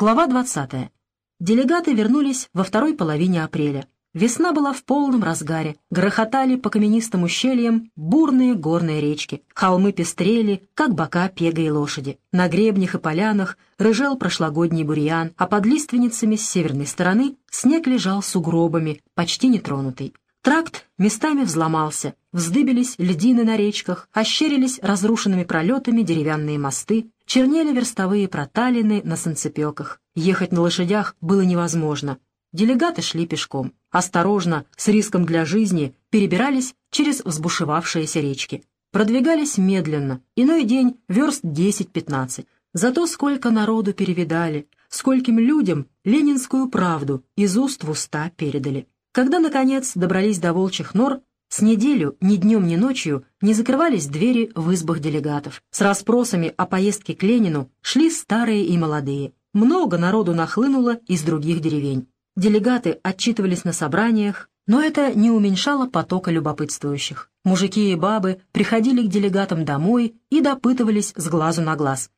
Глава 20. Делегаты вернулись во второй половине апреля. Весна была в полном разгаре, грохотали по каменистым ущельям бурные горные речки, холмы пестрели, как бока пегой лошади. На гребнях и полянах рыжел прошлогодний бурьян, а под лиственницами с северной стороны снег лежал сугробами, почти нетронутый. Тракт местами взломался, вздыбились льдины на речках, ощерились разрушенными пролетами деревянные мосты, чернели верстовые проталины на санцепеках. Ехать на лошадях было невозможно. Делегаты шли пешком. Осторожно, с риском для жизни, перебирались через взбушевавшиеся речки. Продвигались медленно, иной день верст 10-15. Зато сколько народу перевидали, скольким людям ленинскую правду из уст в уста передали. Когда, наконец, добрались до волчьих нор, с неделю ни днем, ни ночью не закрывались двери в избах делегатов. С расспросами о поездке к Ленину шли старые и молодые. Много народу нахлынуло из других деревень. Делегаты отчитывались на собраниях, но это не уменьшало потока любопытствующих. Мужики и бабы приходили к делегатам домой и допытывались с глазу на глаз.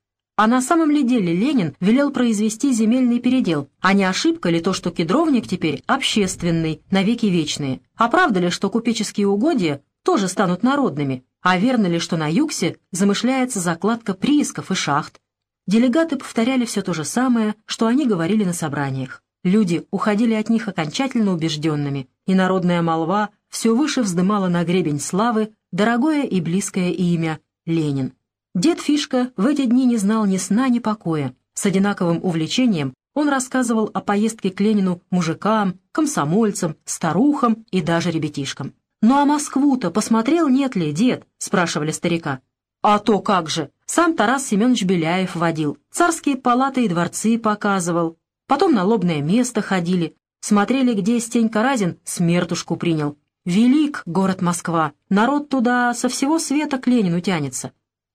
А на самом ли деле Ленин велел произвести земельный передел? А не ошибка ли то, что кедровник теперь общественный, навеки вечные? А правда ли, что купеческие угодья тоже станут народными? А верно ли, что на Юксе замышляется закладка приисков и шахт? Делегаты повторяли все то же самое, что они говорили на собраниях. Люди уходили от них окончательно убежденными, и народная молва все выше вздымала на гребень славы дорогое и близкое имя — Ленин. Дед Фишка в эти дни не знал ни сна, ни покоя. С одинаковым увлечением он рассказывал о поездке к Ленину мужикам, комсомольцам, старухам и даже ребятишкам. «Ну а Москву-то посмотрел, нет ли, дед?» — спрашивали старика. «А то как же! Сам Тарас Семенович Беляев водил, царские палаты и дворцы показывал. Потом на лобное место ходили, смотрели, где Стенька Разин смертушку принял. Велик город Москва, народ туда со всего света к Ленину тянется.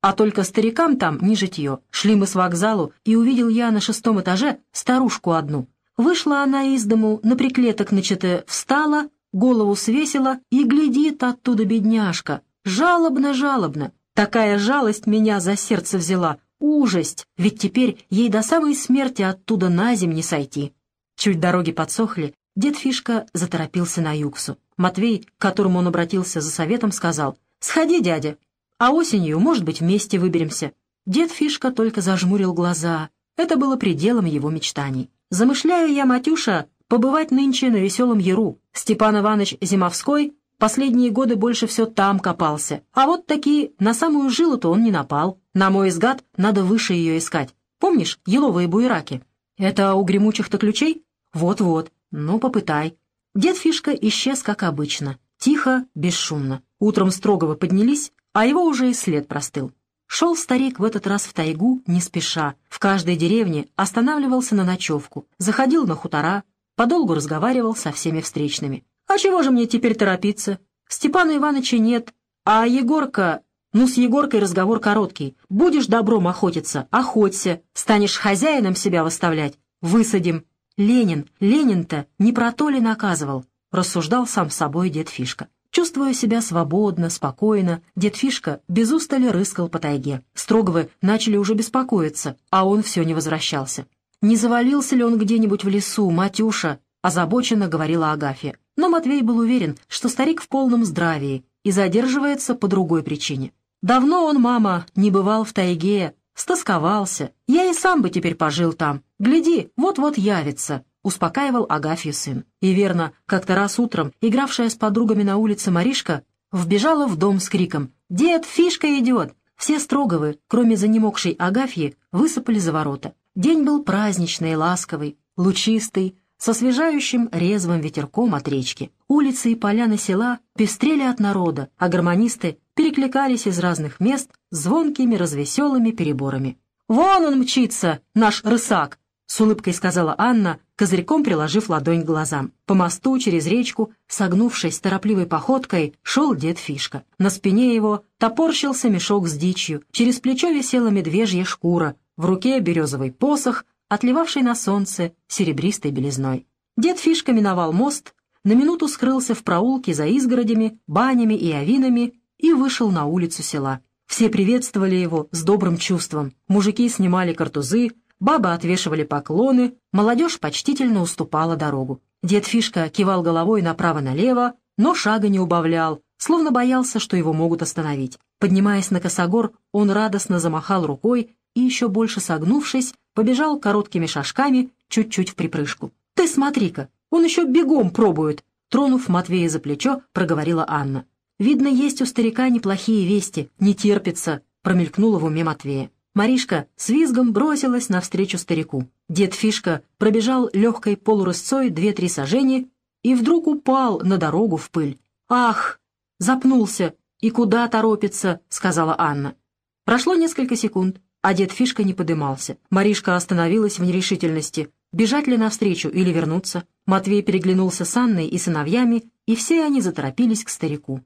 А только старикам там не житье. Шли мы с вокзалу, и увидел я на шестом этаже старушку одну. Вышла она из дому, на приклеток начатая, встала, голову свесила и глядит оттуда бедняжка. Жалобно-жалобно. Такая жалость меня за сердце взяла. Ужасть, ведь теперь ей до самой смерти оттуда на зим не сойти. Чуть дороги подсохли, дед Фишка заторопился на юксу. Матвей, к которому он обратился за советом, сказал, «Сходи, дядя, а осенью, может быть, вместе выберемся». Дед Фишка только зажмурил глаза. Это было пределом его мечтаний. «Замышляю я, Матюша, побывать нынче на веселом Яру. Степан Иванович Зимовской последние годы больше все там копался. А вот такие, на самую жилу-то он не напал. На мой взгляд, надо выше ее искать. Помнишь еловые буераки? Это у гремучих-то ключей? Вот-вот. Ну, попытай». Дед Фишка исчез, как обычно. Тихо, бесшумно. Утром Строгова поднялись, а его уже и след простыл. Шел старик в этот раз в тайгу не спеша, в каждой деревне останавливался на ночевку, заходил на хутора, подолгу разговаривал со всеми встречными. «А чего же мне теперь торопиться? Степана Ивановича нет, а Егорка... Ну, с Егоркой разговор короткий. Будешь добром охотиться, охоться, станешь хозяином себя выставлять, высадим. Ленин, Ленин-то не про то ли наказывал?» рассуждал сам собой дед Фишка. Чувствуя себя свободно, спокойно, дед Фишка без устали рыскал по тайге. Строговы начали уже беспокоиться, а он все не возвращался. «Не завалился ли он где-нибудь в лесу, Матюша?» — озабоченно говорила Агафья. Но Матвей был уверен, что старик в полном здравии и задерживается по другой причине. «Давно он, мама, не бывал в тайге, стосковался. Я и сам бы теперь пожил там. Гляди, вот-вот явится успокаивал Агафью сын. И верно, как-то раз утром, игравшая с подругами на улице Маришка, вбежала в дом с криком «Дед, фишка идет!» Все Строговы, кроме занемогшей Агафьи, высыпали за ворота. День был праздничный, ласковый, лучистый, со освежающим резвым ветерком от речки. Улицы и поляны села пестрели от народа, а гармонисты перекликались из разных мест звонкими развеселыми переборами. «Вон он мчится, наш рысак!» — с улыбкой сказала Анна, козырьком приложив ладонь к глазам. По мосту через речку, согнувшись торопливой походкой, шел дед Фишка. На спине его топорщился мешок с дичью, через плечо висела медвежья шкура, в руке березовый посох, отливавший на солнце серебристой белизной. Дед Фишка миновал мост, на минуту скрылся в проулке за изгородями, банями и авинами и вышел на улицу села. Все приветствовали его с добрым чувством. Мужики снимали картузы, Бабы отвешивали поклоны, молодежь почтительно уступала дорогу. Дед Фишка кивал головой направо-налево, но шага не убавлял, словно боялся, что его могут остановить. Поднимаясь на косогор, он радостно замахал рукой и, еще больше согнувшись, побежал короткими шажками, чуть-чуть в припрыжку. «Ты смотри-ка, он еще бегом пробует!» Тронув Матвея за плечо, проговорила Анна. «Видно, есть у старика неплохие вести, не терпится», — промелькнула в уме Матвея. Маришка с визгом бросилась навстречу старику. Дед Фишка пробежал легкой полурысцой две-три сажени и вдруг упал на дорогу в пыль. «Ах!» «Запнулся. И куда торопится?» — сказала Анна. Прошло несколько секунд, а дед Фишка не подымался. Маришка остановилась в нерешительности. Бежать ли навстречу или вернуться? Матвей переглянулся с Анной и сыновьями, и все они заторопились к старику.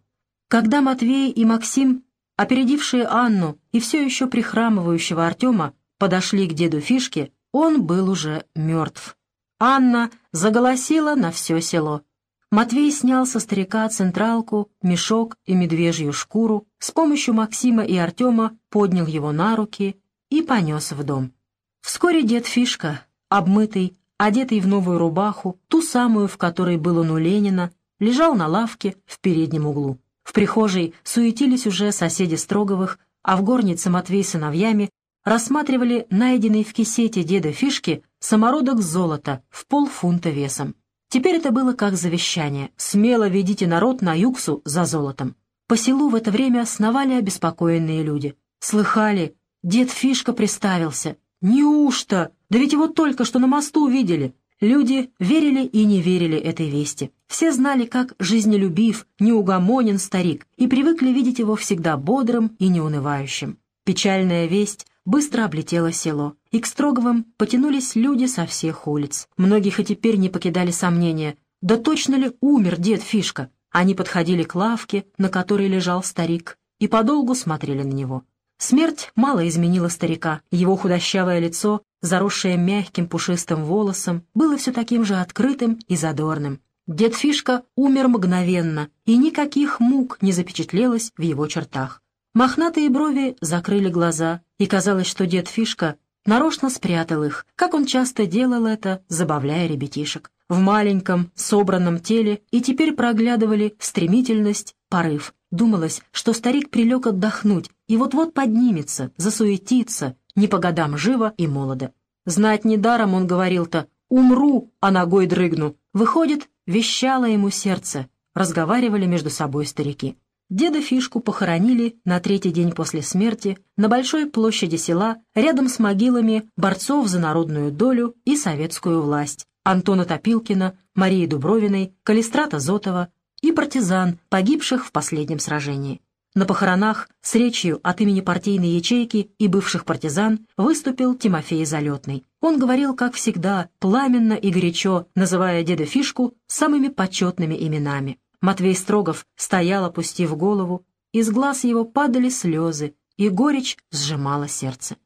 Когда Матвей и Максим, опередившие Анну и все еще прихрамывающего Артема, подошли к деду Фишке, он был уже мертв. Анна заголосила на все село. Матвей снял со старика централку, мешок и медвежью шкуру, с помощью Максима и Артема поднял его на руки и понес в дом. Вскоре дед Фишка, обмытый, одетый в новую рубаху, ту самую, в которой был он у Ленина, лежал на лавке в переднем углу. В прихожей суетились уже соседи Строговых, а в горнице Матвей сыновьями рассматривали найденный в кисете деда Фишки самородок золота в полфунта весом. Теперь это было как завещание. Смело ведите народ на Юксу за золотом. По селу в это время сновали обеспокоенные люди. Слыхали, дед Фишка приставился. Неужто? Да ведь его только что на мосту видели. Люди верили и не верили этой вести. Все знали, как жизнелюбив, неугомонен старик, и привыкли видеть его всегда бодрым и неунывающим. Печальная весть быстро облетело село, и к Строговым потянулись люди со всех улиц. Многих и теперь не покидали сомнения, да точно ли умер дед Фишка? Они подходили к лавке, на которой лежал старик, и подолгу смотрели на него. Смерть мало изменила старика, его худощавое лицо, заросшее мягким пушистым волосом, было все таким же открытым и задорным. Дед Фишка умер мгновенно, и никаких мук не запечатлелось в его чертах. Мохнатые брови закрыли глаза, и казалось, что дед Фишка нарочно спрятал их, как он часто делал это, забавляя ребятишек. В маленьком, собранном теле и теперь проглядывали стремительность, порыв. Думалось, что старик прилег отдохнуть и вот-вот поднимется, засуетится, не по годам живо и молодо. Знать недаром он говорил-то «умру, а ногой дрыгну». Выходит, вещало ему сердце, разговаривали между собой старики. Деда Фишку похоронили на третий день после смерти на большой площади села рядом с могилами борцов за народную долю и советскую власть Антона Топилкина, Марии Дубровиной, Калистрата Зотова и партизан, погибших в последнем сражении. На похоронах с речью от имени партийной ячейки и бывших партизан выступил Тимофей Залетный. Он говорил, как всегда, пламенно и горячо, называя деда Фишку самыми почетными именами. Матвей Строгов стоял, опустив голову, из глаз его падали слезы, и горечь сжимала сердце.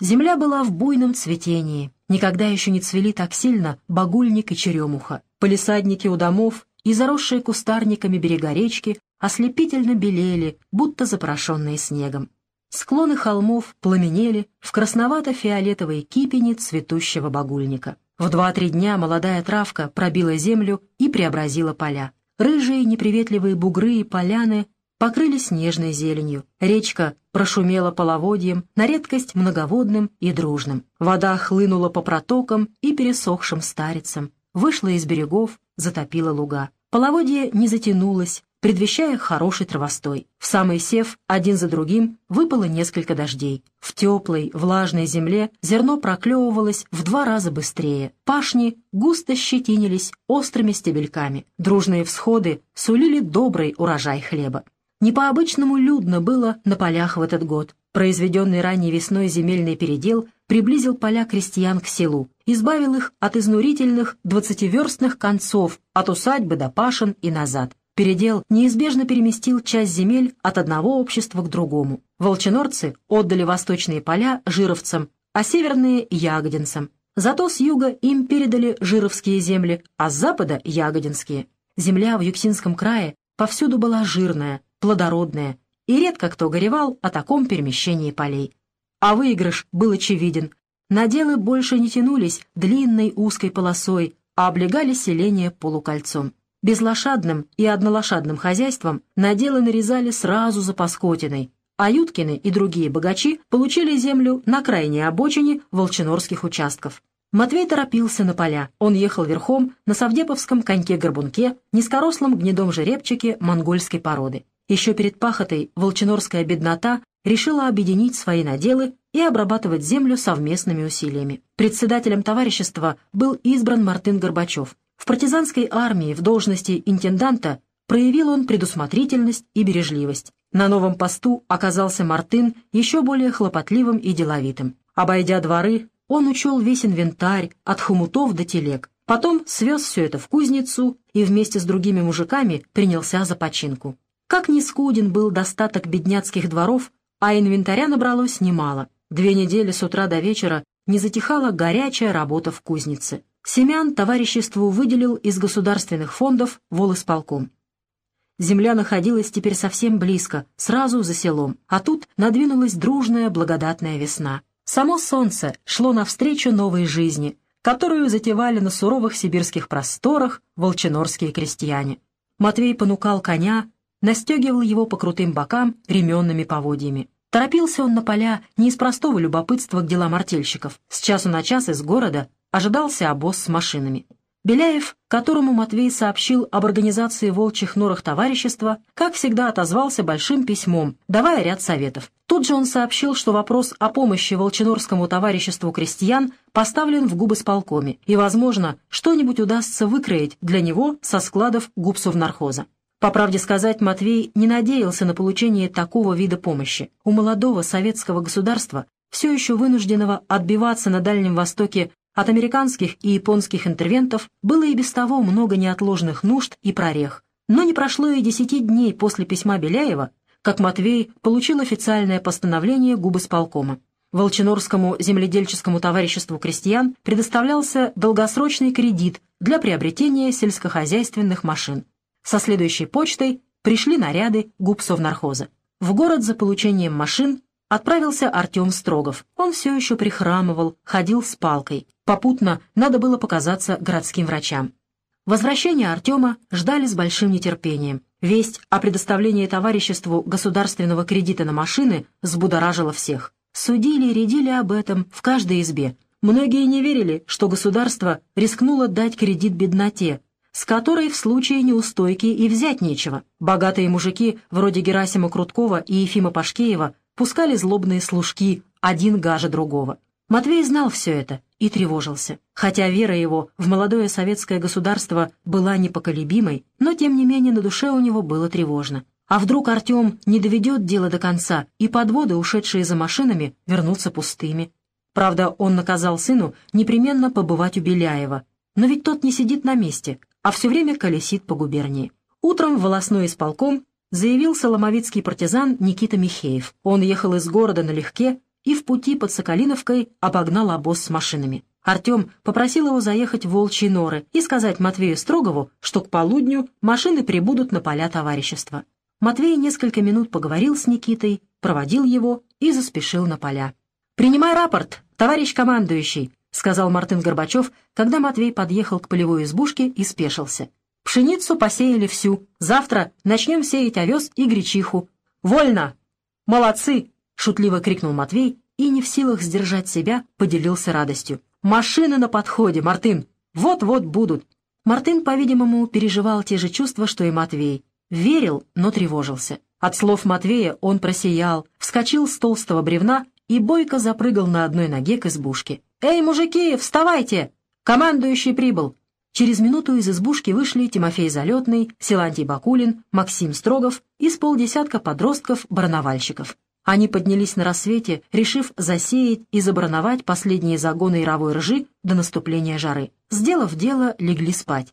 Земля была в буйном цветении, никогда еще не цвели так сильно багульник и черемуха. Полисадники у домов и заросшие кустарниками берега речки ослепительно белели, будто запорошенные снегом. Склоны холмов пламенели в красновато-фиолетовой кипени цветущего багульника. В два-три дня молодая травка пробила землю и преобразила поля. Рыжие неприветливые бугры и поляны покрылись нежной зеленью. Речка прошумела половодьем, на редкость многоводным и дружным. Вода хлынула по протокам и пересохшим старицам, вышла из берегов, затопила луга. Половодье не затянулось, предвещая хороший травостой. В самый сев один за другим выпало несколько дождей. В теплой, влажной земле зерно проклевывалось в два раза быстрее. Пашни густо щетинились острыми стебельками. Дружные всходы сулили добрый урожай хлеба. Не по-обычному людно было на полях в этот год. Произведенный ранней весной земельный передел приблизил поля крестьян к селу, избавил их от изнурительных двадцативерстных концов, от усадьбы до пашин и назад. Передел неизбежно переместил часть земель от одного общества к другому. Волчинорцы отдали восточные поля жировцам, а северные — ягодинцам. Зато с юга им передали жировские земли, а с запада — ягодинские. Земля в Юксинском крае повсюду была жирная, плодородная, и редко кто горевал о таком перемещении полей. А выигрыш был очевиден. Наделы больше не тянулись длинной узкой полосой, а облегали селение полукольцом. Безлошадным и однолошадным хозяйством наделы нарезали сразу за Паскотиной, а Юткины и другие богачи получили землю на крайней обочине волчинорских участков. Матвей торопился на поля. Он ехал верхом на совдеповском коньке-горбунке, низкорослом гнедом жеребчике монгольской породы. Еще перед пахотой волчинорская беднота решила объединить свои наделы и обрабатывать землю совместными усилиями. Председателем товарищества был избран Мартын Горбачев. В партизанской армии в должности интенданта проявил он предусмотрительность и бережливость. На новом посту оказался Мартын еще более хлопотливым и деловитым. Обойдя дворы, он учел весь инвентарь от хомутов до телег. Потом свез все это в кузницу и вместе с другими мужиками принялся за починку. Как ни скуден был достаток бедняцких дворов, а инвентаря набралось немало. Две недели с утра до вечера не затихала горячая работа в кузнице. Семян товариществу выделил из государственных фондов волосполком. Земля находилась теперь совсем близко, сразу за селом, а тут надвинулась дружная благодатная весна. Само солнце шло навстречу новой жизни, которую затевали на суровых сибирских просторах волчинорские крестьяне. Матвей понукал коня, настегивал его по крутым бокам ременными поводьями. Торопился он на поля не из простого любопытства к делам артельщиков. С часу на час из города ожидался обоз с машинами. Беляев, которому Матвей сообщил об организации волчьих норах товарищества, как всегда отозвался большим письмом, давая ряд советов. Тут же он сообщил, что вопрос о помощи Волчинорскому товариществу крестьян поставлен в губы сполкоме, и, возможно, что-нибудь удастся выкроить для него со складов губсовнархоза. По правде сказать, Матвей не надеялся на получение такого вида помощи. У молодого советского государства, все еще вынужденного отбиваться на Дальнем Востоке от американских и японских интервентов было и без того много неотложных нужд и прорех. Но не прошло и десяти дней после письма Беляева, как Матвей получил официальное постановление губосполкома. Волчинорскому земледельческому товариществу крестьян предоставлялся долгосрочный кредит для приобретения сельскохозяйственных машин. Со следующей почтой пришли наряды губсовнархоза. В город за получением машин отправился Артем Строгов. Он все еще прихрамывал, ходил с палкой. Попутно надо было показаться городским врачам. Возвращение Артема ждали с большим нетерпением. Весть о предоставлении товариществу государственного кредита на машины взбудоражила всех. Судили и рядили об этом в каждой избе. Многие не верили, что государство рискнуло дать кредит бедноте, с которой в случае неустойки и взять нечего. Богатые мужики, вроде Герасима Круткова и Ефима Пашкеева, пускали злобные служки, один гаже другого. Матвей знал все это и тревожился. Хотя вера его в молодое советское государство была непоколебимой, но тем не менее на душе у него было тревожно. А вдруг Артем не доведет дело до конца, и подводы, ушедшие за машинами, вернутся пустыми? Правда, он наказал сыну непременно побывать у Беляева. Но ведь тот не сидит на месте, а все время колесит по губернии. Утром волосной исполком заявился ломовицкий партизан Никита Михеев. Он ехал из города налегке и в пути под Соколиновкой обогнал обоз с машинами. Артем попросил его заехать в Волчьи норы и сказать Матвею Строгову, что к полудню машины прибудут на поля товарищества. Матвей несколько минут поговорил с Никитой, проводил его и заспешил на поля. «Принимай рапорт, товарищ командующий», — сказал Мартын Горбачев, когда Матвей подъехал к полевой избушке и спешился. «Пшеницу посеяли всю. Завтра начнем сеять овес и гречиху. Вольно! Молодцы!» шутливо крикнул Матвей и, не в силах сдержать себя, поделился радостью. «Машины на подходе, Мартын! Вот-вот будут!» Мартын, по-видимому, переживал те же чувства, что и Матвей. Верил, но тревожился. От слов Матвея он просиял, вскочил с толстого бревна и бойко запрыгал на одной ноге к избушке. «Эй, мужики, вставайте! Командующий прибыл!» Через минуту из избушки вышли Тимофей Залетный, Силантий Бакулин, Максим Строгов и с полдесятка подростков-барановальщиков. Они поднялись на рассвете, решив засеять и забрановать последние загоны яровой ржи до наступления жары. Сделав дело, легли спать.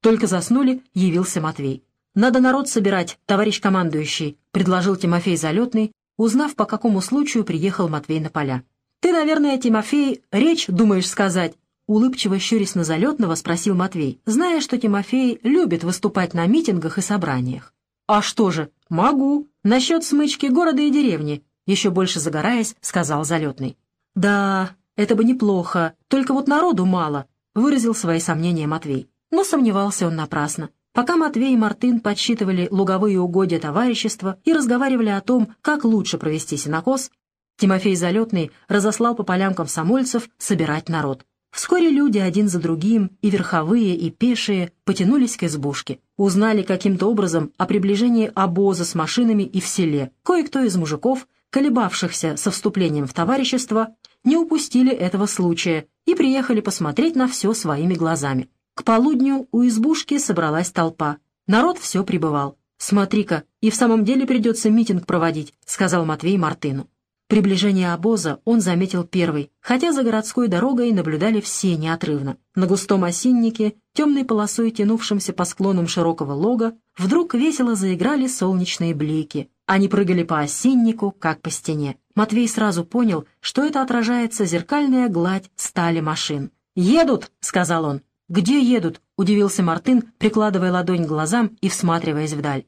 Только заснули, явился Матвей. «Надо народ собирать, товарищ командующий», — предложил Тимофей Залетный, узнав, по какому случаю приехал Матвей на поля. «Ты, наверное, Тимофей, речь думаешь сказать?» Улыбчиво щурясь на Залетного, спросил Матвей, зная, что Тимофей любит выступать на митингах и собраниях. «А что же, могу. Насчет смычки города и деревни», — еще больше загораясь, сказал залетный. «Да, Это бы неплохо, только вот народу мало, выразил свои сомнения Матвей. Но сомневался он напрасно. Пока Матвей и Мартын подсчитывали луговые угодья товарищества и разговаривали о том, как лучше провести сенокос, Тимофей Залетный разослал по полям комсомольцев собирать народ. Вскоре люди один за другим, и верховые, и пешие, потянулись к избушке. Узнали каким-то образом о приближении обоза с машинами и в селе. Кое-кто из мужиков, колебавшихся со вступлением в товарищество, не упустили этого случая и приехали посмотреть на все своими глазами. К полудню у избушки собралась толпа. Народ все прибывал. «Смотри-ка, и в самом деле придется митинг проводить», — сказал Матвей Мартыну. Приближение обоза он заметил первый, хотя за городской дорогой наблюдали все неотрывно. На густом осиннике, темной полосой тянувшимся по склонам широкого лога, вдруг весело заиграли солнечные блики. Они прыгали по осиннику, как по стене. Матвей сразу понял, что это отражается зеркальная гладь стали машин. «Едут!» — сказал он. «Где едут?» — удивился Мартын, прикладывая ладонь к глазам и всматриваясь вдаль.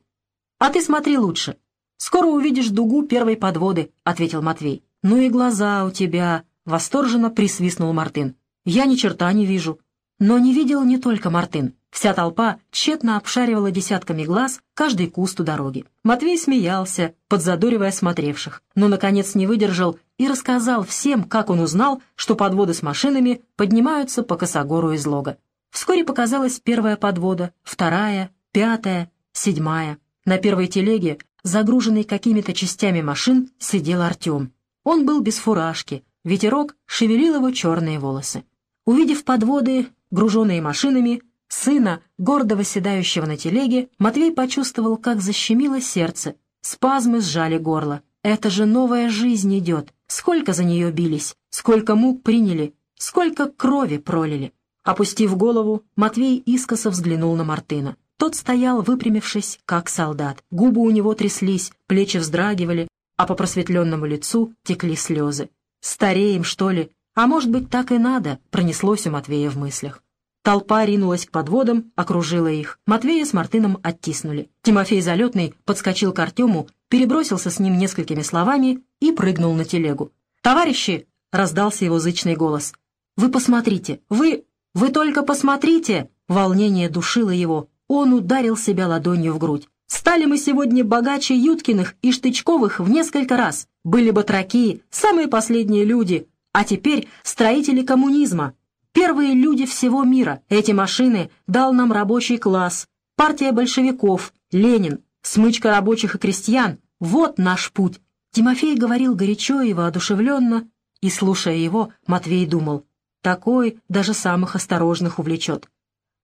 «А ты смотри лучше. Скоро увидишь дугу первой подводы», — ответил Матвей. «Ну и глаза у тебя!» — восторженно присвистнул Мартын. «Я ни черта не вижу». Но не видел не только Мартын. Вся толпа тщетно обшаривала десятками глаз каждый куст у дороги. Матвей смеялся, подзадоривая смотревших, но, наконец, не выдержал и рассказал всем, как он узнал, что подводы с машинами поднимаются по косогору из лога. Вскоре показалась первая подвода, вторая, пятая, седьмая. На первой телеге, загруженной какими-то частями машин, сидел Артем. Он был без фуражки, ветерок шевелил его черные волосы. Увидев подводы, груженные машинами, сына, гордо восседающего на телеге, Матвей почувствовал, как защемило сердце, спазмы сжали горло. Это же новая жизнь идет. Сколько за нее бились, сколько мук приняли, сколько крови пролили. Опустив голову, Матвей искоса взглянул на Мартына. Тот стоял, выпрямившись, как солдат. Губы у него тряслись, плечи вздрагивали, а по просветленному лицу текли слезы. «Стареем, что ли? А может быть, так и надо?» — пронеслось у Матвея в мыслях. Толпа ринулась к подводам, окружила их. Матвея с Мартыном оттиснули. Тимофей Залетный подскочил к Артему, перебросился с ним несколькими словами и прыгнул на телегу. «Товарищи!» — раздался его зычный голос. «Вы посмотрите! Вы...» «Вы только посмотрите!» Волнение душило его. Он ударил себя ладонью в грудь. «Стали мы сегодня богаче Юткиных и Штычковых в несколько раз. Были батраки, самые последние люди, а теперь строители коммунизма. Первые люди всего мира. Эти машины дал нам рабочий класс. Партия большевиков, Ленин, смычка рабочих и крестьян. Вот наш путь». Тимофей говорил горячо и воодушевленно, и, слушая его, Матвей думал, такой даже самых осторожных увлечет.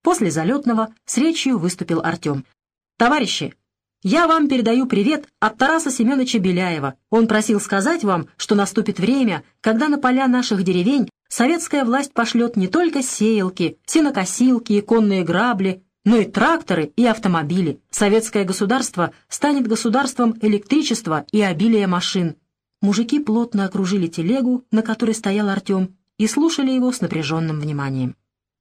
После залетного с речью выступил Артем. «Товарищи, я вам передаю привет от Тараса Семеновича Беляева. Он просил сказать вам, что наступит время, когда на поля наших деревень советская власть пошлет не только сеялки, сенокосилки и конные грабли, но и тракторы и автомобили. Советское государство станет государством электричества и обилия машин. Мужики плотно окружили телегу, на которой стоял Артем, и слушали его с напряженным вниманием.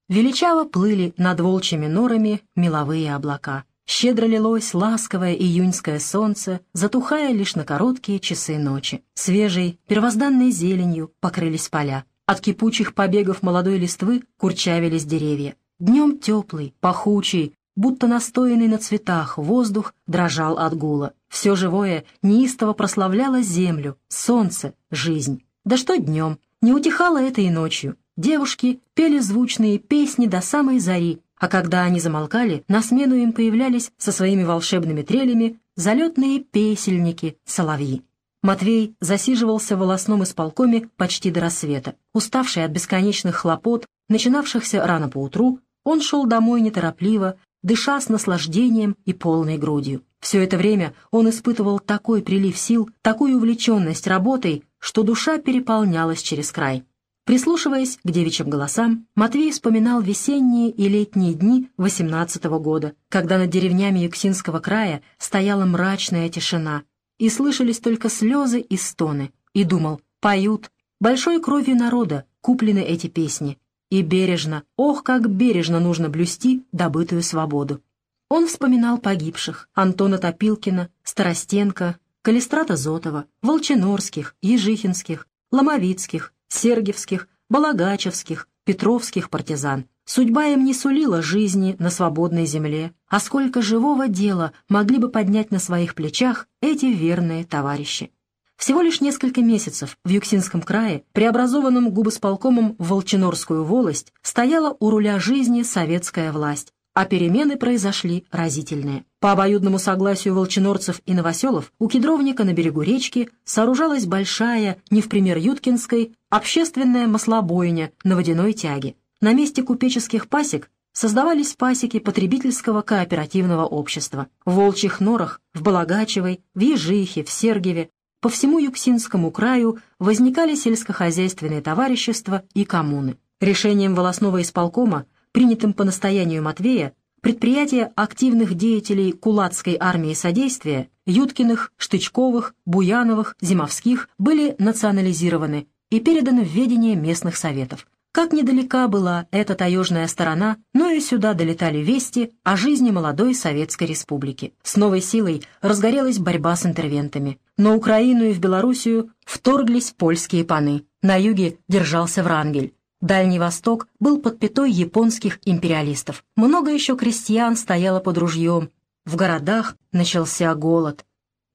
Величаво плыли над волчьими норами меловые облака. Щедро лилось ласковое июньское солнце, затухая лишь на короткие часы ночи. Свежей, первозданной зеленью покрылись поля. От кипучих побегов молодой листвы курчавились деревья. Днем теплый, пахучий, будто настоянный на цветах, воздух дрожал от гула. Все живое неистово прославляло землю, солнце, жизнь. Да что днем, не утихало это и ночью. Девушки пели звучные песни до самой зари, а когда они замолкали, на смену им появлялись со своими волшебными трелями залетные песельники, соловьи. Матвей засиживался в волосном исполкоме почти до рассвета. Уставший от бесконечных хлопот, начинавшихся рано поутру, он шел домой неторопливо, дыша с наслаждением и полной грудью. Все это время он испытывал такой прилив сил, такую увлеченность работой, что душа переполнялась через край. Прислушиваясь к девичьим голосам, Матвей вспоминал весенние и летние дни восемнадцатого года, когда над деревнями Юксинского края стояла мрачная тишина, и слышались только слезы и стоны, и думал, поют, большой кровью народа куплены эти песни, и бережно, ох, как бережно нужно блюсти добытую свободу. Он вспоминал погибших Антона Топилкина, Старостенко, Калистрата Зотова, Волчинорских, Ежихинских, Ломовицких, Сергиевских, балагачевских, петровских партизан. Судьба им не сулила жизни на свободной земле, а сколько живого дела могли бы поднять на своих плечах эти верные товарищи. Всего лишь несколько месяцев в Юксинском крае, преобразованном губосполкомом в Волчинорскую волость, стояла у руля жизни советская власть, а перемены произошли разительные. По обоюдному согласию волчинорцев и новоселов у кедровника на берегу речки сооружалась большая, не в пример Юткинской, общественная маслобойня на водяной тяге. На месте купеческих пасек создавались пасеки потребительского кооперативного общества. В Волчьих Норах, в Балагачевой, в Ежихе, в Сергиеве, по всему Юксинскому краю возникали сельскохозяйственные товарищества и коммуны. Решением волосного исполкома, принятым по настоянию Матвея, предприятия активных деятелей кулацкой армии содействия, Юткиных, Штычковых, Буяновых, Зимовских были национализированы и переданы в ведение местных советов. Как недалека была эта таежная сторона, но и сюда долетали вести о жизни молодой Советской Республики. С новой силой разгорелась борьба с интервентами. На Украину и в Белоруссию вторглись польские паны. На юге держался Врангель. Дальний Восток был под пятой японских империалистов. Много еще крестьян стояло под ружьем. В городах начался голод.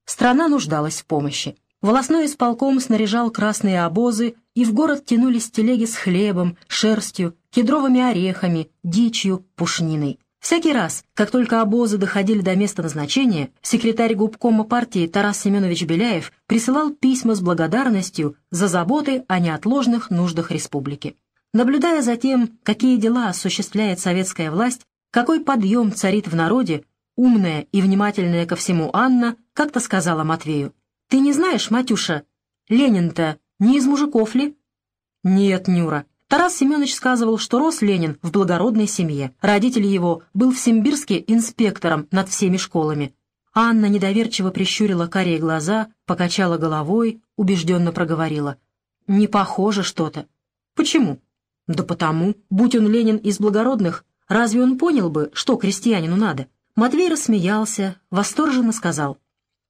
Страна нуждалась в помощи. Волосной исполком снаряжал красные обозы, и в город тянулись телеги с хлебом, шерстью, кедровыми орехами, дичью, пушниной. Всякий раз, как только обозы доходили до места назначения, секретарь губкома партии Тарас Семенович Беляев присылал письма с благодарностью за заботы о неотложных нуждах республики. Наблюдая за тем, какие дела осуществляет советская власть, какой подъем царит в народе, умная и внимательная ко всему Анна как-то сказала Матвею, «Ты не знаешь, Матюша, Ленин-то не из мужиков ли?» «Нет, Нюра». Тарас Семенович сказывал, что рос Ленин в благородной семье. Родитель его был в Симбирске инспектором над всеми школами. Анна недоверчиво прищурила карие глаза, покачала головой, убежденно проговорила. «Не похоже что-то». «Почему?» «Да потому, будь он Ленин из благородных, разве он понял бы, что крестьянину надо?» Матвей рассмеялся, восторженно сказал.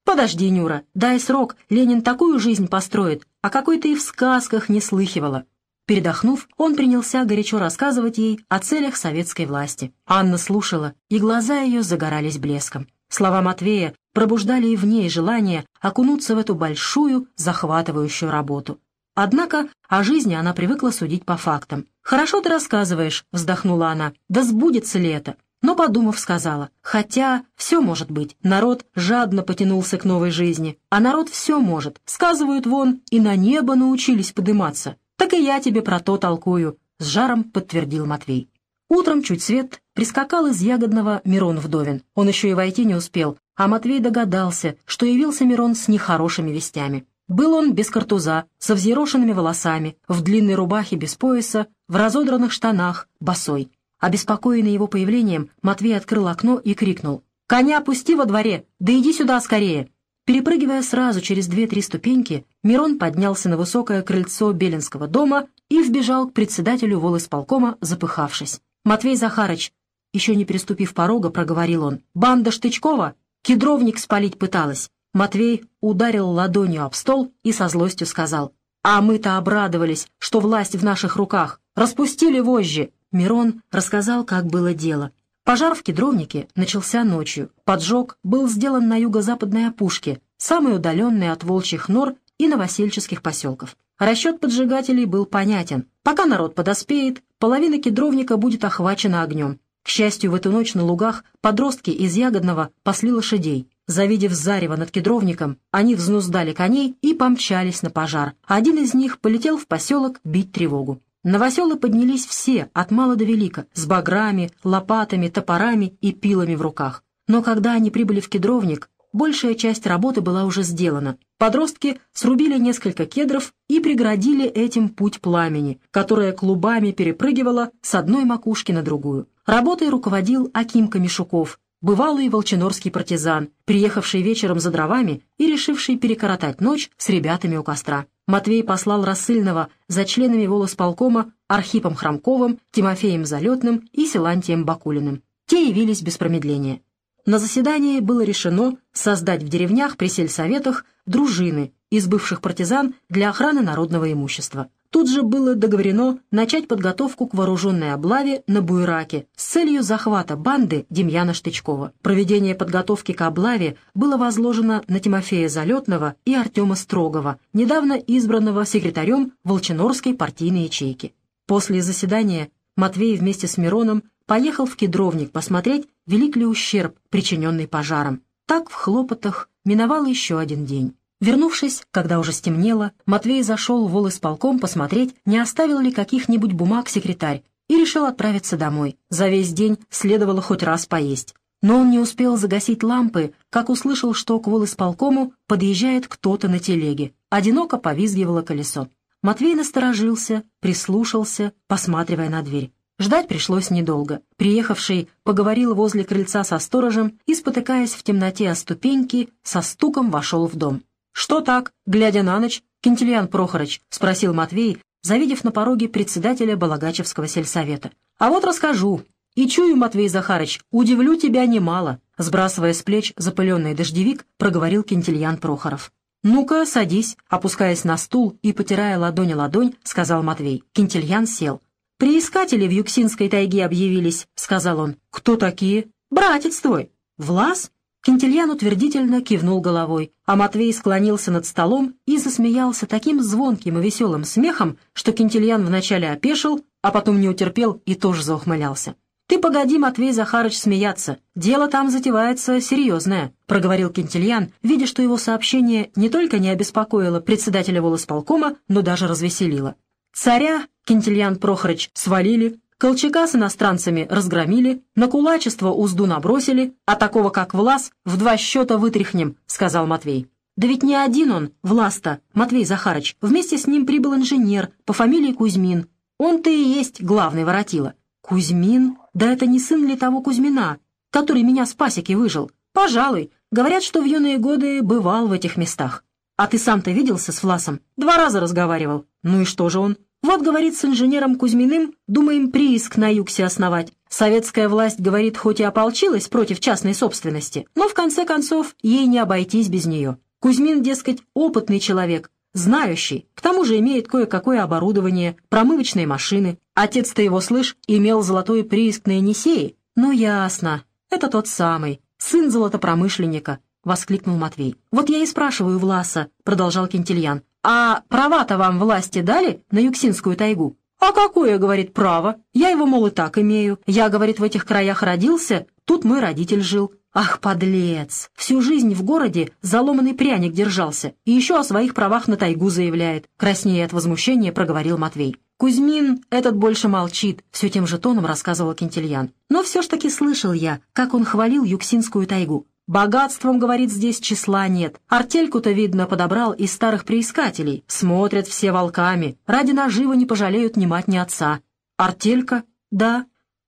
«Подожди, Нюра, дай срок, Ленин такую жизнь построит, а какой ты и в сказках не слыхивала». Передохнув, он принялся горячо рассказывать ей о целях советской власти. Анна слушала, и глаза ее загорались блеском. Слова Матвея пробуждали и в ней желание окунуться в эту большую, захватывающую работу. Однако о жизни она привыкла судить по фактам. «Хорошо ты рассказываешь», — вздохнула она. «Да сбудется ли это? но, подумав, сказала, хотя все может быть. Народ жадно потянулся к новой жизни, а народ все может. Сказывают вон, и на небо научились подыматься. Так и я тебе про то толкую, — с жаром подтвердил Матвей. Утром чуть свет прискакал из Ягодного Мирон Вдовин. Он еще и войти не успел, а Матвей догадался, что явился Мирон с нехорошими вестями. Был он без картуза, со взъерошенными волосами, в длинной рубахе без пояса, в разодранных штанах, босой. Обеспокоенный его появлением, Матвей открыл окно и крикнул. «Коня пусти во дворе! Да иди сюда скорее!» Перепрыгивая сразу через две-три ступеньки, Мирон поднялся на высокое крыльцо Белинского дома и вбежал к председателю волисполкома, запыхавшись. «Матвей Захарыч!» Еще не переступив порога, проговорил он. «Банда Штычкова кедровник спалить пыталась!» Матвей ударил ладонью об стол и со злостью сказал. «А мы-то обрадовались, что власть в наших руках. Распустили вожжи, Мирон рассказал, как было дело. Пожар в кедровнике начался ночью. Поджог был сделан на юго-западной опушке, самой удаленной от волчьих нор и новосельческих поселков. Расчет поджигателей был понятен. Пока народ подоспеет, половина кедровника будет охвачена огнем. К счастью, в эту ночь на лугах подростки из Ягодного пасли лошадей. Завидев зарево над кедровником, они взнуздали коней и помчались на пожар. Один из них полетел в поселок бить тревогу. Новоселы поднялись все, от мала до велика, с баграми, лопатами, топорами и пилами в руках. Но когда они прибыли в кедровник, большая часть работы была уже сделана. Подростки срубили несколько кедров и преградили этим путь пламени, которое клубами перепрыгивало с одной макушки на другую. Работой руководил Аким Камишуков, бывалый волчинорский партизан, приехавший вечером за дровами и решивший перекоротать ночь с ребятами у костра. Матвей послал рассыльного за членами волосполкома Архипом Хромковым, Тимофеем Залетным и Силантием Бакулиным. Те явились без промедления. На заседании было решено создать в деревнях при сельсоветах дружины из бывших партизан для охраны народного имущества. Тут же было договорено начать подготовку к вооруженной облаве на Буйраке с целью захвата банды Демьяна Штычкова. Проведение подготовки к облаве было возложено на Тимофея Залетного и Артема Строгова, недавно избранного секретарем Волчинорской партийной ячейки. После заседания Матвей вместе с Мироном поехал в Кедровник посмотреть, велик ли ущерб, причиненный пожаром. Так в хлопотах миновал еще один день. Вернувшись, когда уже стемнело, Матвей зашел в волисполком посмотреть, не оставил ли каких-нибудь бумаг секретарь, и решил отправиться домой. За весь день следовало хоть раз поесть. Но он не успел загасить лампы, как услышал, что к волисполкому подъезжает кто-то на телеге. Одиноко повизгивало колесо. Матвей насторожился, прислушался, посматривая на дверь. Ждать пришлось недолго. Приехавший поговорил возле крыльца со сторожем и, спотыкаясь в темноте о ступеньки, со стуком вошел в дом. «Что так, глядя на ночь, Кентильян Прохорыч?» — спросил Матвей, завидев на пороге председателя Балагачевского сельсовета. «А вот расскажу. И чую, Матвей Захарыч, удивлю тебя немало», — сбрасывая с плеч запыленный дождевик, проговорил Кентильян Прохоров. «Ну-ка, садись», — опускаясь на стул и потирая ладонь ладонь, сказал Матвей. Кентильян сел. «Приискатели в Юксинской тайге объявились», — сказал он. «Кто такие?» «Братец твой». «Влас?» Кентильян утвердительно кивнул головой, а Матвей склонился над столом и засмеялся таким звонким и веселым смехом, что Кентильян вначале опешил, а потом не утерпел и тоже заухмылялся. «Ты погоди, Матвей Захарыч, смеяться. Дело там затевается серьезное», — проговорил Кентильян, видя, что его сообщение не только не обеспокоило председателя волосполкома, но даже развеселило. Царя, Кентильян Прохорыч, свалили, Колчака с иностранцами разгромили, на кулачество узду набросили, а такого, как Влас, в два счета вытряхнем», — сказал Матвей. «Да ведь не один он, Власта, Матвей Захарыч. Вместе с ним прибыл инженер по фамилии Кузьмин. Он-то и есть главный воротила». «Кузьмин? Да это не сын ли того Кузьмина, который меня с пасеки выжил? Пожалуй. Говорят, что в юные годы бывал в этих местах. А ты сам-то виделся с Власом? Два раза разговаривал. Ну и что же он? Вот, говорит, с инженером Кузьминым думаем прииск на Юксе основать. Советская власть, говорит, хоть и ополчилась против частной собственности, но в конце концов ей не обойтись без нее. Кузьмин, дескать, опытный человек, знающий, к тому же имеет кое-какое оборудование, промывочные машины. Отец-то его, слышь, имел золотой прииск на Енисее. Ну, ясно, это тот самый, сын золотопромышленника, — воскликнул Матвей. «Вот я и спрашиваю Власа», — продолжал Кентильян, «А права-то вам власти дали на Юксинскую тайгу?» «А какое, — говорит, — право? Я его, мол, и так имею. Я, говорит, в этих краях родился, тут мой родитель жил. Ах, подлец! Всю жизнь в городе заломанный пряник держался и еще о своих правах на тайгу заявляет. Краснея от возмущения проговорил Матвей. Кузьмин этот больше молчит, все тем же тоном рассказывал Кентильян. Но все ж таки слышал я, как он хвалил Юксинскую тайгу. Богатством, говорит, здесь числа нет. Артельку-то, видно, подобрал из старых приискателей. Смотрят все волками. Ради наживы не пожалеют ни мать, ни отца. Артелька? Да.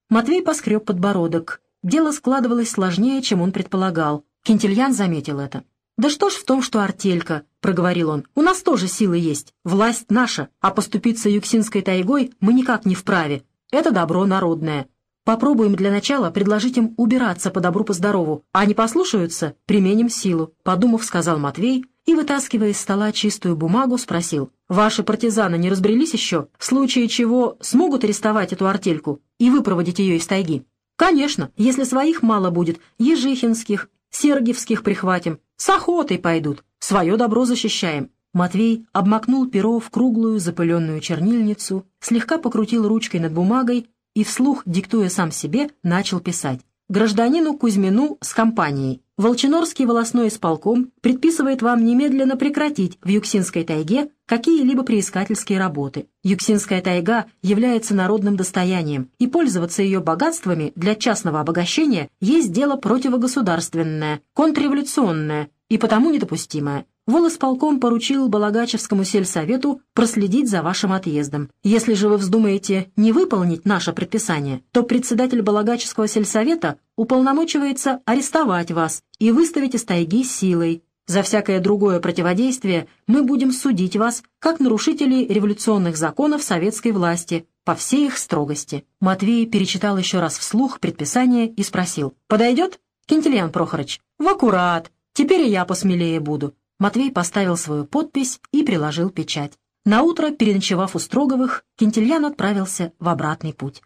Матвей поскреб подбородок. Дело складывалось сложнее, чем он предполагал. Кентильян заметил это. «Да что ж в том, что артелька», — проговорил он. «У нас тоже силы есть. Власть наша, а поступиться Юксинской тайгой мы никак не вправе. Это добро народное. Попробуем для начала предложить им убираться по добру, по здорову, а не послушаются, применим силу», — подумав, сказал Матвей и, вытаскивая из стола чистую бумагу, спросил. «Ваши партизаны не разбрелись еще? В случае чего смогут арестовать эту артельку и выпроводить ее из тайги?» «Конечно, если своих мало будет, ежихинских, сергиевских прихватим, с охотой пойдут, свое добро защищаем». Матвей обмакнул перо в круглую запыленную чернильницу, слегка покрутил ручкой над бумагой и вслух, диктуя сам себе, начал писать. Гражданину Кузьмину с компанией. Волчинорский волосной исполком предписывает вам немедленно прекратить в Юксинской тайге какие-либо приискательские работы. Юксинская тайга является народным достоянием, и пользоваться ее богатствами для частного обогащения есть дело противогосударственное, контрреволюционное и потому недопустимое. Волосполком поручил Балагачевскому сельсовету проследить за вашим отъездом. Если же вы вздумаете не выполнить наше предписание, то председатель Балагачевского сельсовета уполномочивается арестовать вас и выставить из тайги силой. За всякое другое противодействие мы будем судить вас как нарушителей революционных законов советской власти по всей их строгости. Матвей перечитал еще раз вслух предписание и спросил. «Подойдет, Кентильян Прохорыч?» «В аккурат. Теперь и я посмелее буду. Матвей поставил свою подпись и приложил печать. Наутро, переночевав у Строговых, Кентильян отправился в обратный путь.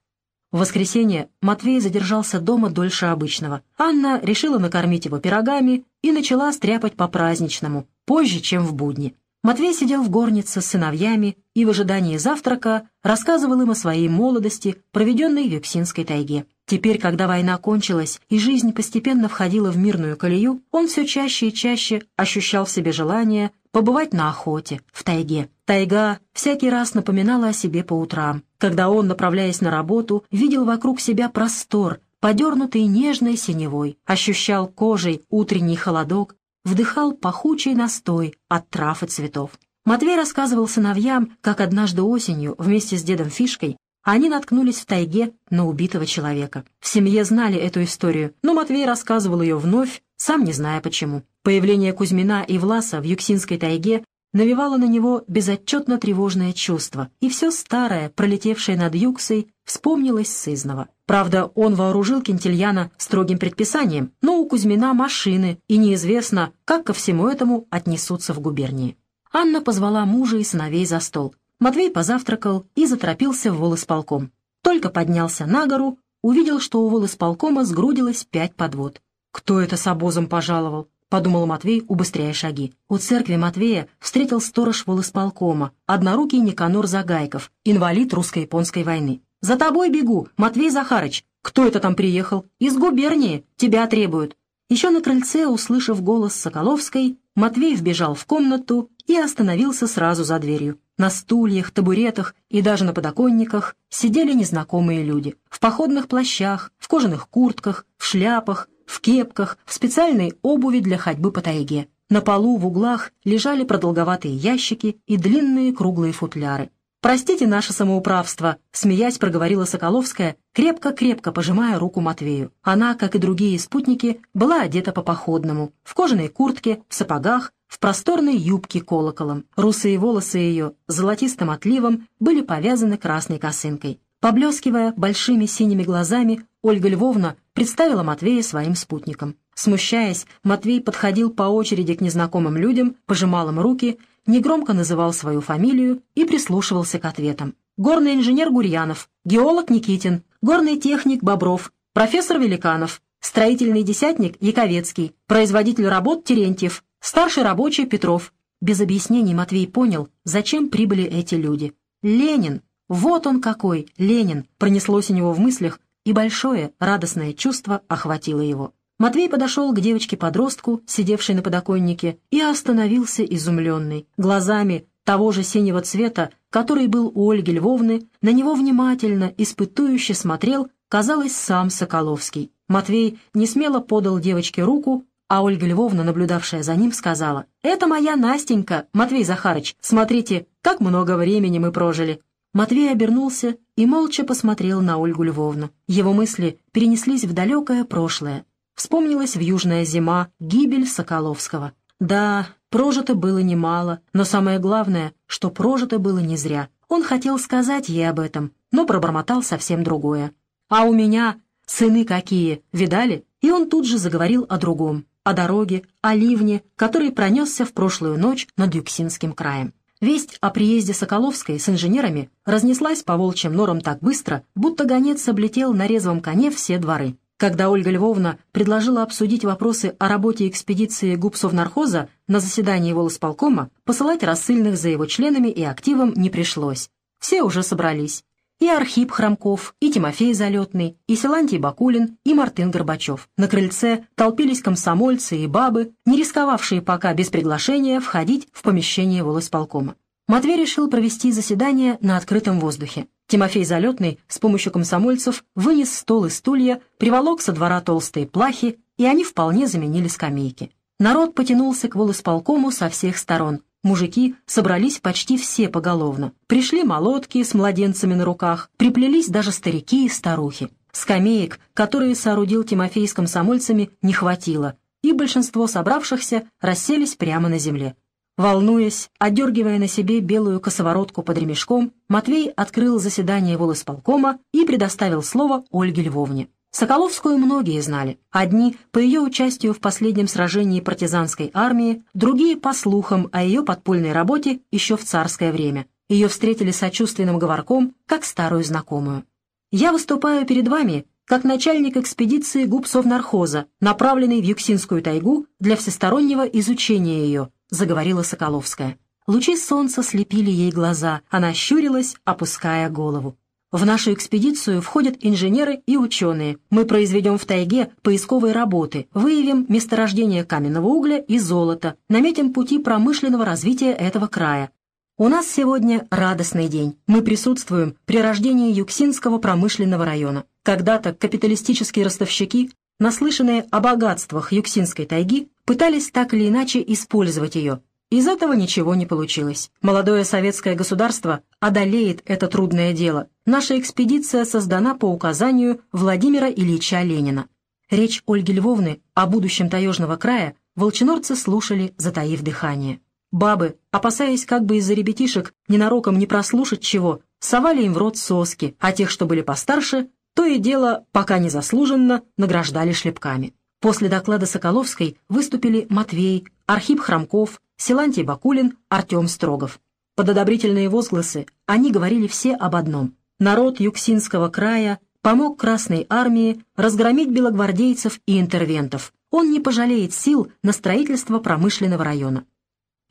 В воскресенье Матвей задержался дома дольше обычного. Анна решила накормить его пирогами и начала стряпать по-праздничному, позже, чем в будни. Матвей сидел в горнице с сыновьями и в ожидании завтрака рассказывал им о своей молодости, проведенной в Юксинской тайге. Теперь, когда война кончилась и жизнь постепенно входила в мирную колею, он все чаще и чаще ощущал в себе желание побывать на охоте, в тайге. Тайга всякий раз напоминала о себе по утрам, когда он, направляясь на работу, видел вокруг себя простор, подернутый нежной синевой, ощущал кожей утренний холодок, вдыхал пахучий настой от трав и цветов. Матвей рассказывал сыновьям, как однажды осенью вместе с дедом Фишкой они наткнулись в тайге на убитого человека. В семье знали эту историю, но Матвей рассказывал ее вновь, сам не зная почему. Появление Кузьмина и Власа в Юксинской тайге навевало на него безотчетно тревожное чувство, и все старое, пролетевшее над Юксой, вспомнилось сызново. Правда, он вооружил Кентильяна строгим предписанием, но у Кузьмина машины, и неизвестно, как ко всему этому отнесутся в губернии. Анна позвала мужа и сыновей за стол. Матвей позавтракал и заторопился в волосполком. Только поднялся на гору, увидел, что у волосполкома сгрудилось пять подвод. «Кто это с обозом пожаловал?» — подумал Матвей, убыстряя шаги. У церкви Матвея встретил сторож волосполкома, однорукий Никанор Загайков, инвалид русско-японской войны. «За тобой бегу, Матвей Захарыч! Кто это там приехал? Из губернии! Тебя требуют!» Еще на крыльце, услышав голос Соколовской, Матвей вбежал в комнату и остановился сразу за дверью. На стульях, табуретах и даже на подоконниках сидели незнакомые люди. В походных плащах, в кожаных куртках, в шляпах, в кепках, в специальной обуви для ходьбы по тайге. На полу в углах лежали продолговатые ящики и длинные круглые футляры. «Простите наше самоуправство», — смеясь проговорила Соколовская, крепко-крепко пожимая руку Матвею. Она, как и другие спутники, была одета по-походному, в кожаной куртке, в сапогах, в просторной юбке колоколом. Русые волосы ее золотистым отливом были повязаны красной косынкой. Поблескивая большими синими глазами, Ольга Львовна представила Матвея своим спутникам. Смущаясь, Матвей подходил по очереди к незнакомым людям, пожимал им руки негромко называл свою фамилию и прислушивался к ответам. Горный инженер Гурьянов, геолог Никитин, горный техник Бобров, профессор Великанов, строительный десятник Яковецкий, производитель работ Терентьев, старший рабочий Петров. Без объяснений Матвей понял, зачем прибыли эти люди. Ленин! Вот он какой, Ленин! Пронеслось у него в мыслях, и большое радостное чувство охватило его. Матвей подошел к девочке-подростку, сидевшей на подоконнике, и остановился изумленный. Глазами того же синего цвета, который был у Ольги Львовны, на него внимательно, испытующе смотрел, казалось, сам Соколовский. Матвей не смело подал девочке руку, а Ольга Львовна, наблюдавшая за ним, сказала, «Это моя Настенька, Матвей Захарыч, смотрите, как много времени мы прожили». Матвей обернулся и молча посмотрел на Ольгу Львовну. Его мысли перенеслись в далекое прошлое, Вспомнилась в южная зима гибель Соколовского. Да, прожито было немало, но самое главное, что прожито было не зря. Он хотел сказать ей об этом, но пробормотал совсем другое. «А у меня сыны какие, видали?» И он тут же заговорил о другом, о дороге, о ливне, который пронесся в прошлую ночь над Юксинским краем. Весть о приезде Соколовской с инженерами разнеслась по волчьим норам так быстро, будто гонец облетел на резвом коне все дворы. Когда Ольга Львовна предложила обсудить вопросы о работе экспедиции губсовнархоза на заседании волосполкома, посылать рассыльных за его членами и активом не пришлось. Все уже собрались. И Архип Хромков, и Тимофей Залетный, и Силантий Бакулин, и Мартын Горбачев. На крыльце толпились комсомольцы и бабы, не рисковавшие пока без приглашения входить в помещение волосполкома. Матвей решил провести заседание на открытом воздухе. Тимофей Залетный с помощью комсомольцев вынес стол и стулья, приволок со двора толстые плахи, и они вполне заменили скамейки. Народ потянулся к волосполкому со всех сторон. Мужики собрались почти все поголовно. Пришли молотки с младенцами на руках, приплелись даже старики и старухи. Скамеек, которые соорудил Тимофей с комсомольцами, не хватило, и большинство собравшихся расселись прямо на земле. Волнуясь, одергивая на себе белую косоворотку под ремешком, Матвей открыл заседание волосполкома и предоставил слово Ольге Львовне. Соколовскую многие знали. Одни по ее участию в последнем сражении партизанской армии, другие по слухам о ее подпольной работе еще в царское время. Ее встретили сочувственным говорком, как старую знакомую. «Я выступаю перед вами как начальник экспедиции губсовнархоза, направленный в Юксинскую тайгу для всестороннего изучения ее», — заговорила Соколовская. Лучи солнца слепили ей глаза, она щурилась, опуская голову. В нашу экспедицию входят инженеры и ученые. Мы произведем в тайге поисковые работы, выявим месторождение каменного угля и золота, наметим пути промышленного развития этого края. У нас сегодня радостный день. Мы присутствуем при рождении Юксинского промышленного района. Когда-то капиталистические ростовщики, наслышанные о богатствах Юксинской тайги, пытались так или иначе использовать ее, из этого ничего не получилось. Молодое советское государство одолеет это трудное дело. Наша экспедиция создана по указанию Владимира Ильича Ленина. Речь Ольги Львовны о будущем таежного края волчинорцы слушали, затаив дыхание. Бабы, опасаясь как бы из-за ребятишек ненароком не прослушать чего, совали им в рот соски, а тех, что были постарше, то и дело, пока не заслуженно, награждали шлепками. После доклада Соколовской выступили Матвей, Архип Хромков, Силантий Бакулин, Артем Строгов. Под одобрительные возгласы они говорили все об одном. Народ Юксинского края помог Красной армии разгромить белогвардейцев и интервентов. Он не пожалеет сил на строительство промышленного района.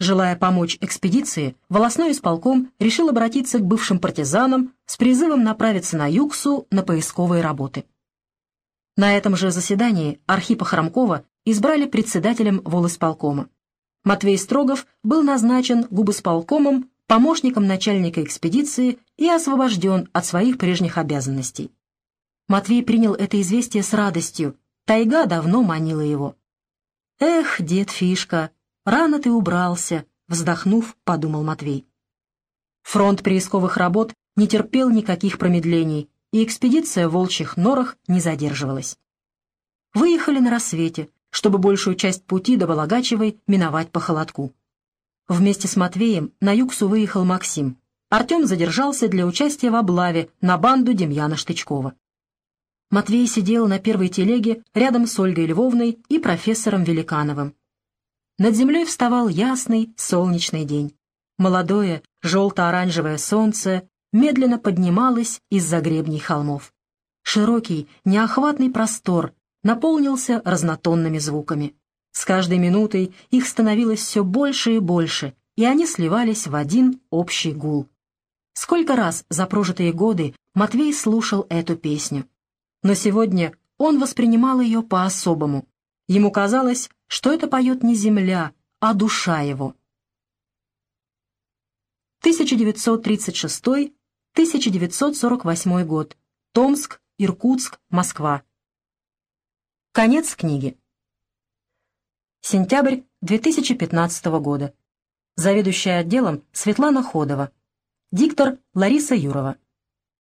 Желая помочь экспедиции, волосной исполком решил обратиться к бывшим партизанам с призывом направиться на Юксу на поисковые работы. На этом же заседании Архипа Хромкова избрали председателем волисполкома. Матвей Строгов был назначен губосполкомом, помощником начальника экспедиции и освобожден от своих прежних обязанностей. Матвей принял это известие с радостью. Тайга давно манила его. «Эх, дед Фишка, рано ты убрался», — вздохнув, подумал Матвей. Фронт приисковых работ не терпел никаких промедлений, и экспедиция в волчьих норах не задерживалась. Выехали на рассвете, чтобы большую часть пути до Балагачевой миновать по холодку. Вместе с Матвеем на Юксу выехал Максим. Артем задержался для участия в облаве на банду Демьяна Штычкова. Матвей сидел на первой телеге рядом с Ольгой Львовной и профессором Великановым. Над землей вставал ясный солнечный день. Молодое, желто-оранжевое солнце медленно поднималось из-за гребней холмов. Широкий, неохватный простор наполнился разнотонными звуками. С каждой минутой их становилось все больше и больше, и они сливались в один общий гул. Сколько раз за прожитые годы Матвей слушал эту песню. Но сегодня он воспринимал ее по-особому. Ему казалось, что это поет не земля, а душа его. 1936-1948 год. Томск, Иркутск, Москва. Конец книги. Сентябрь 2015 года. Заведующая отделом Светлана Ходова. Диктор Лариса Юрова.